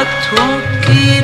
ہاتھوں کی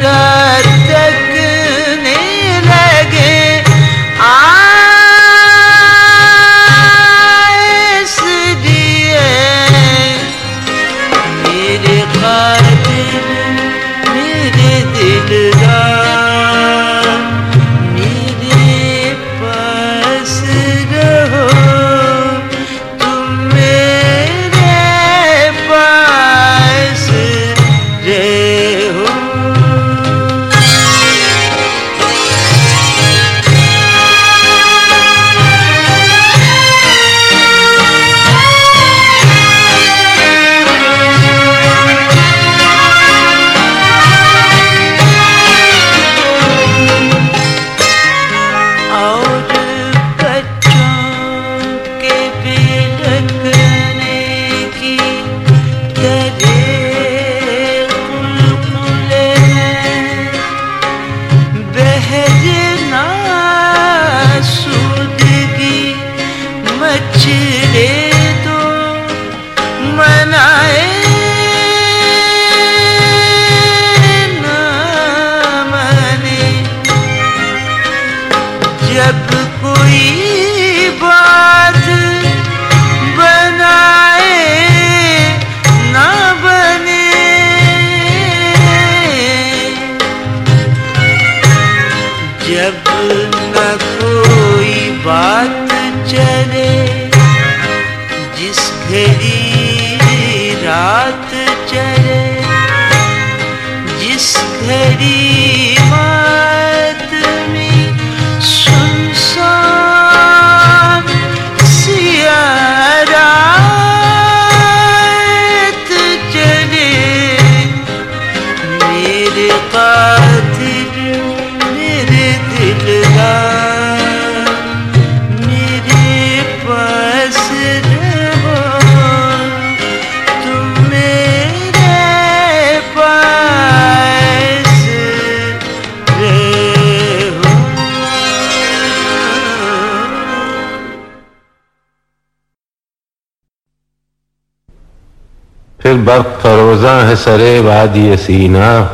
ہے سرے وادی سینا۔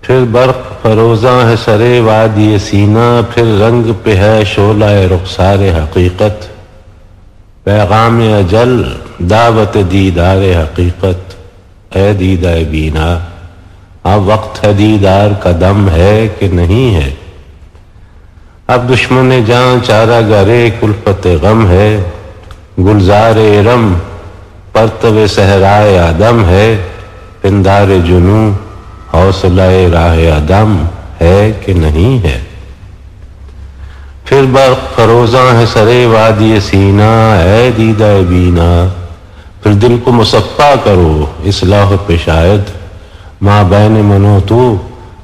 پھر برق فروزاں ہے سرے وادی سینا۔ پھر رنگ پہ ہے شعلہ رخسار حقیقت۔ پیغام اجل، دعوت دیدار حقیقت۔ اے دیدہ بینا، اب وقت ہے دیدار کا دم ہے کہ نہیں ہے۔ اب دشمن جان چارہ گرے، کلفت غم ہے۔ گلزار رم پرتو صحرائے آدم ہے، پندار جنوں حوصلہ راہ آدم ہے کہ نہیں ہے۔ پھر برق فروزاں ہے سرے وادی سینا، اے دیدہ بینا، پھر دل کو مصفا کرو اصلاح شاید ماں بہن منو تو،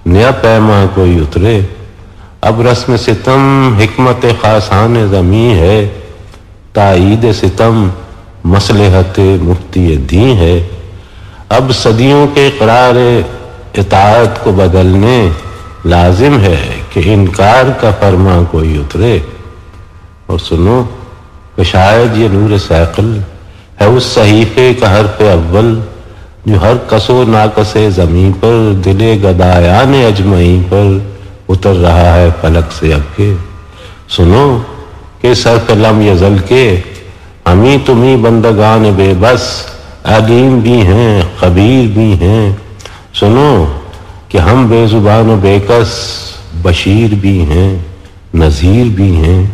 نیا پیما کوئی اترے۔ اب رسم ستم، حکمت خاصان زمیں ہے۔ تائید ستم مصلحت مفتی دی ہے۔ اب صدیوں کے قرار اطاعت کو بدلنے لازم ہے کہ انکار کا فرما کوئی اترے۔ اور سنو، کہ شاید یہ نور سیقل ہے اس صحیفے کا حرف اول جو ہر کسو ناکس زمیں پر دل گدایان اجمعی پر اتر رہا ہے فلک سے اب کے۔ سنو، کہ سر قلم یزل کے ہمیں تمہیں بندگان بے بس عدیم بھی ہیں، خبیر بھی ہیں۔ سنو کہ ہم بے زبان و بے کس، بشیر بھی ہیں، نذیر بھی ہیں۔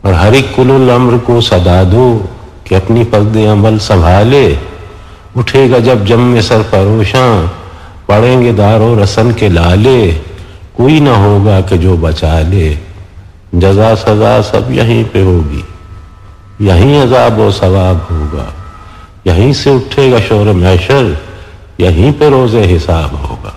اور ہر ایک کل العمر کو صدا دو کہ اپنی فرد عمل سنبھالے۔ اٹھے گا جب جم میں سر فروشاں پڑیں گے دار و رسن کے لالے۔ کوئی نہ ہوگا کہ جو بچا لے۔ جزا سزا سب یہیں پہ ہوگی۔ یہیں عذاب و ثواب ہوگا۔ یہیں سے اٹھے گا شور محشر، یہیں پہ روز حساب ہوگا۔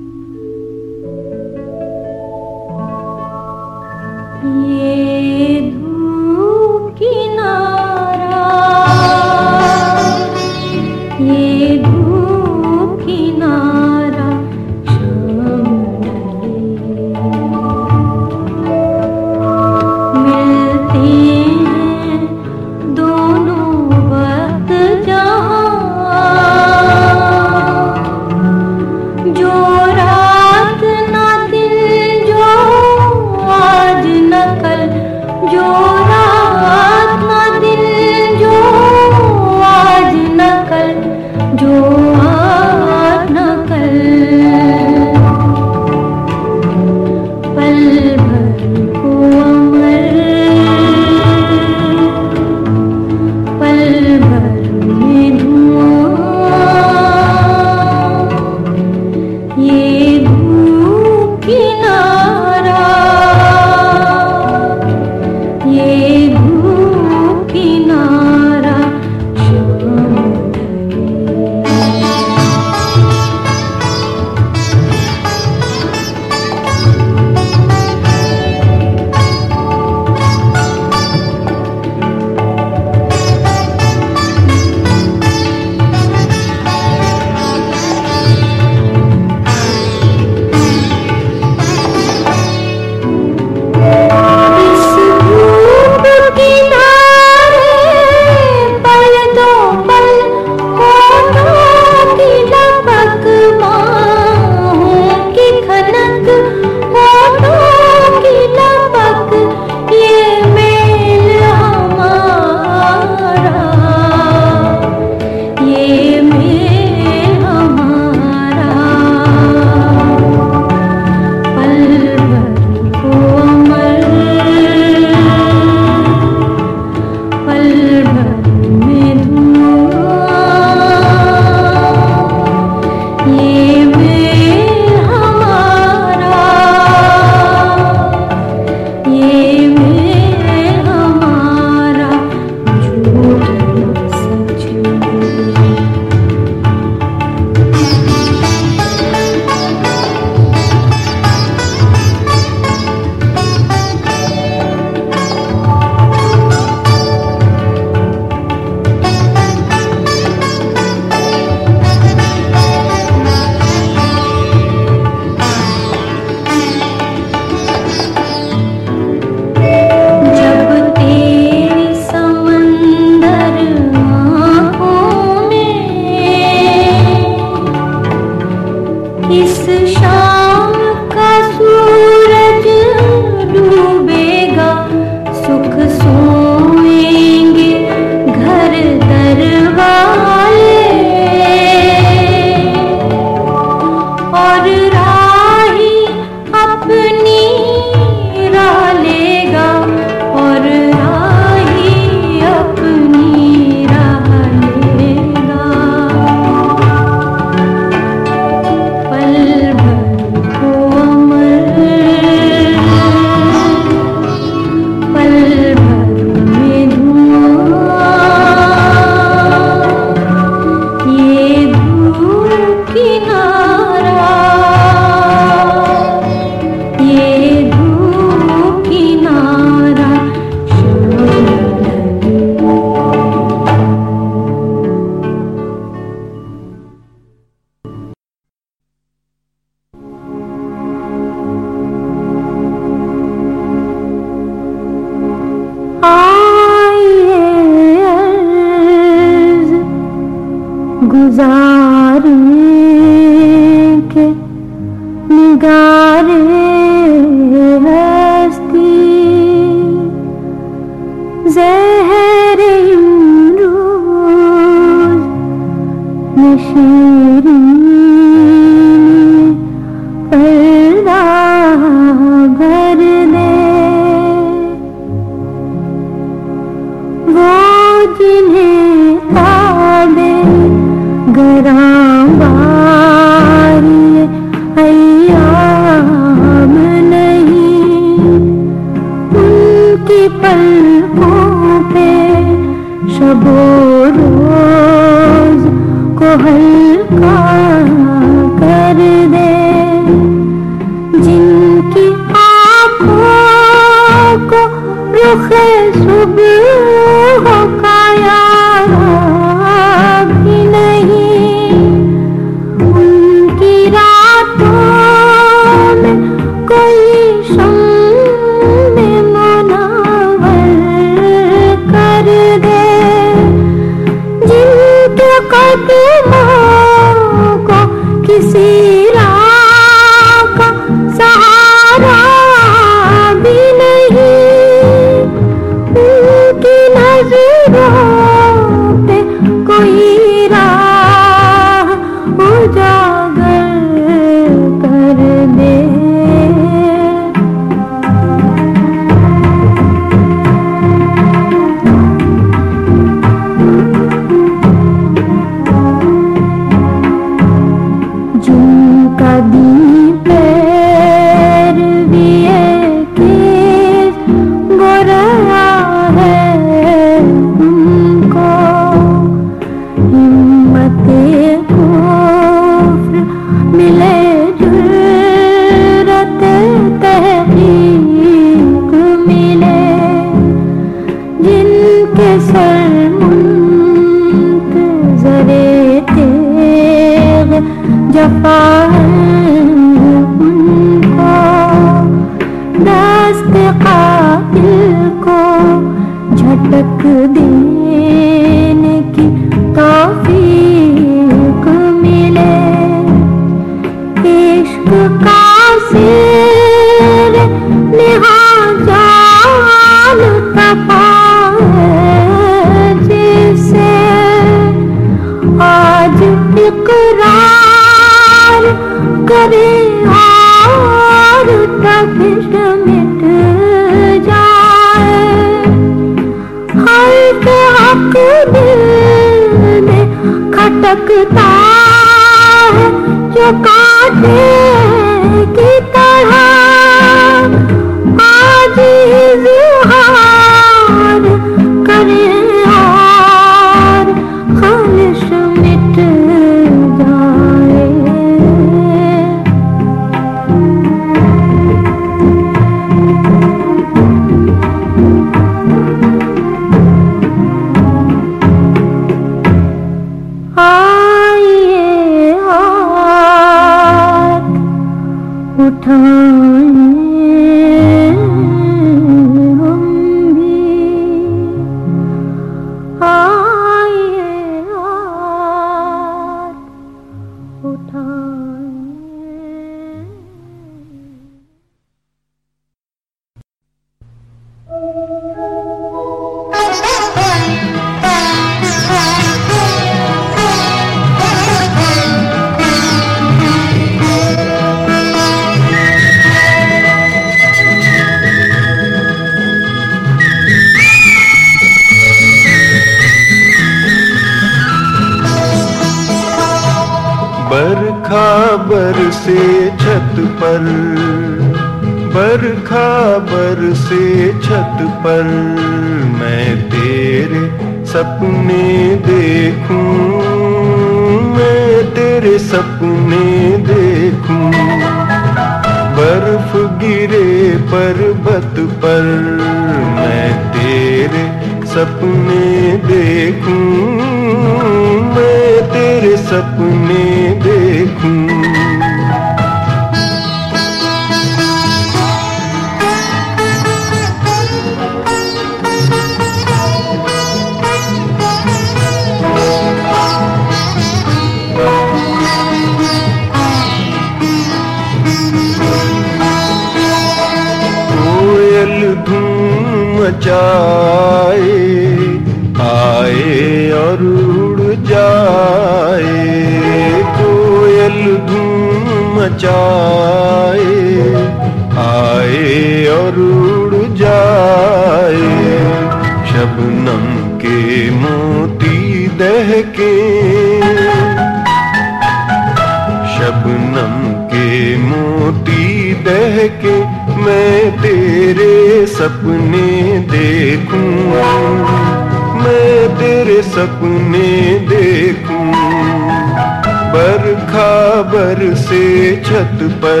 چھت پر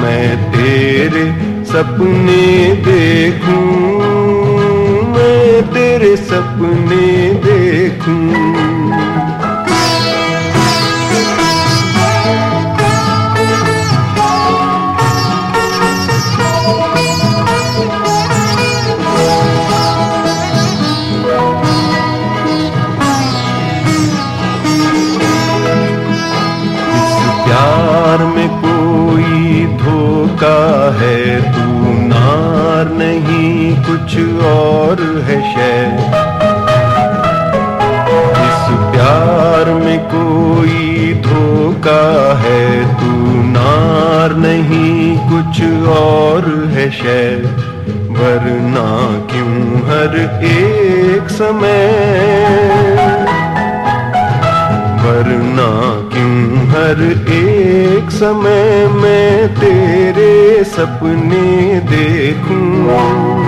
میں تیرے سپنے دیکھوں میں تیرے سپنے سپنے دیکھوں،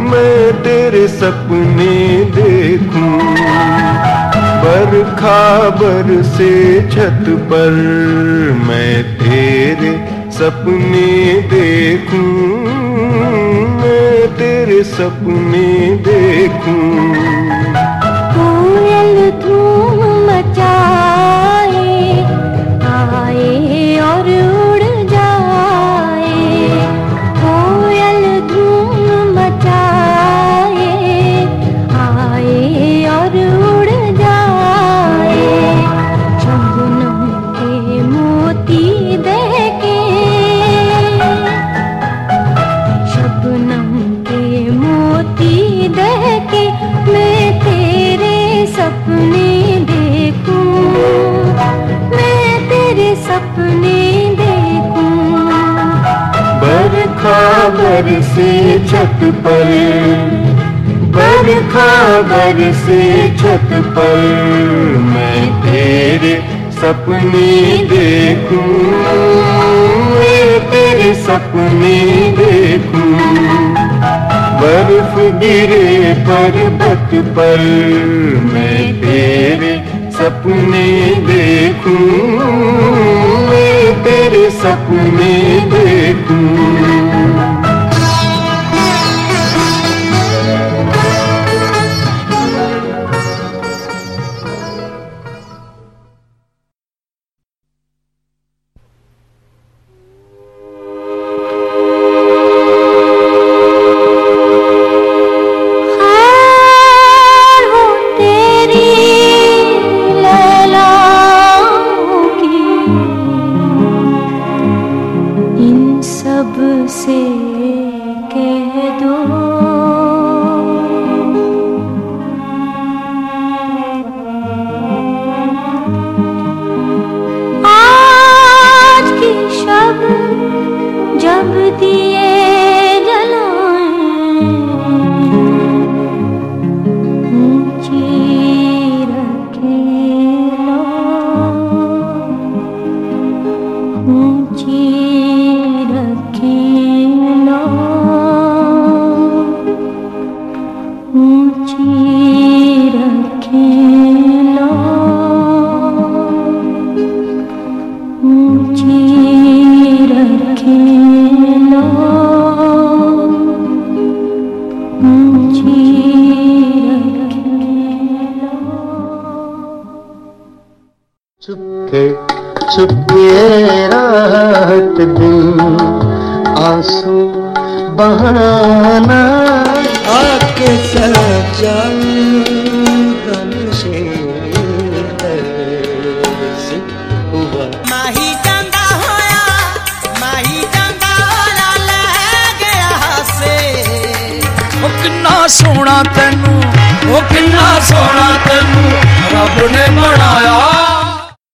میں تیرے سپنے دیکھوں۔ برکھا سے چھت پر میں تیرے سپنے دیکھوں۔ میں تیرے سپنے دیکھوں۔ چھت پر۔ برکھا برسی چھت پر۔ میں تیرے سپنے دیکھوں۔ میں تیرے سپنے دیکھوں۔ برف گرے پربت پر۔ میں تیرے سپنے دیکھوں۔ میں تیرے سپنے دیکھوں۔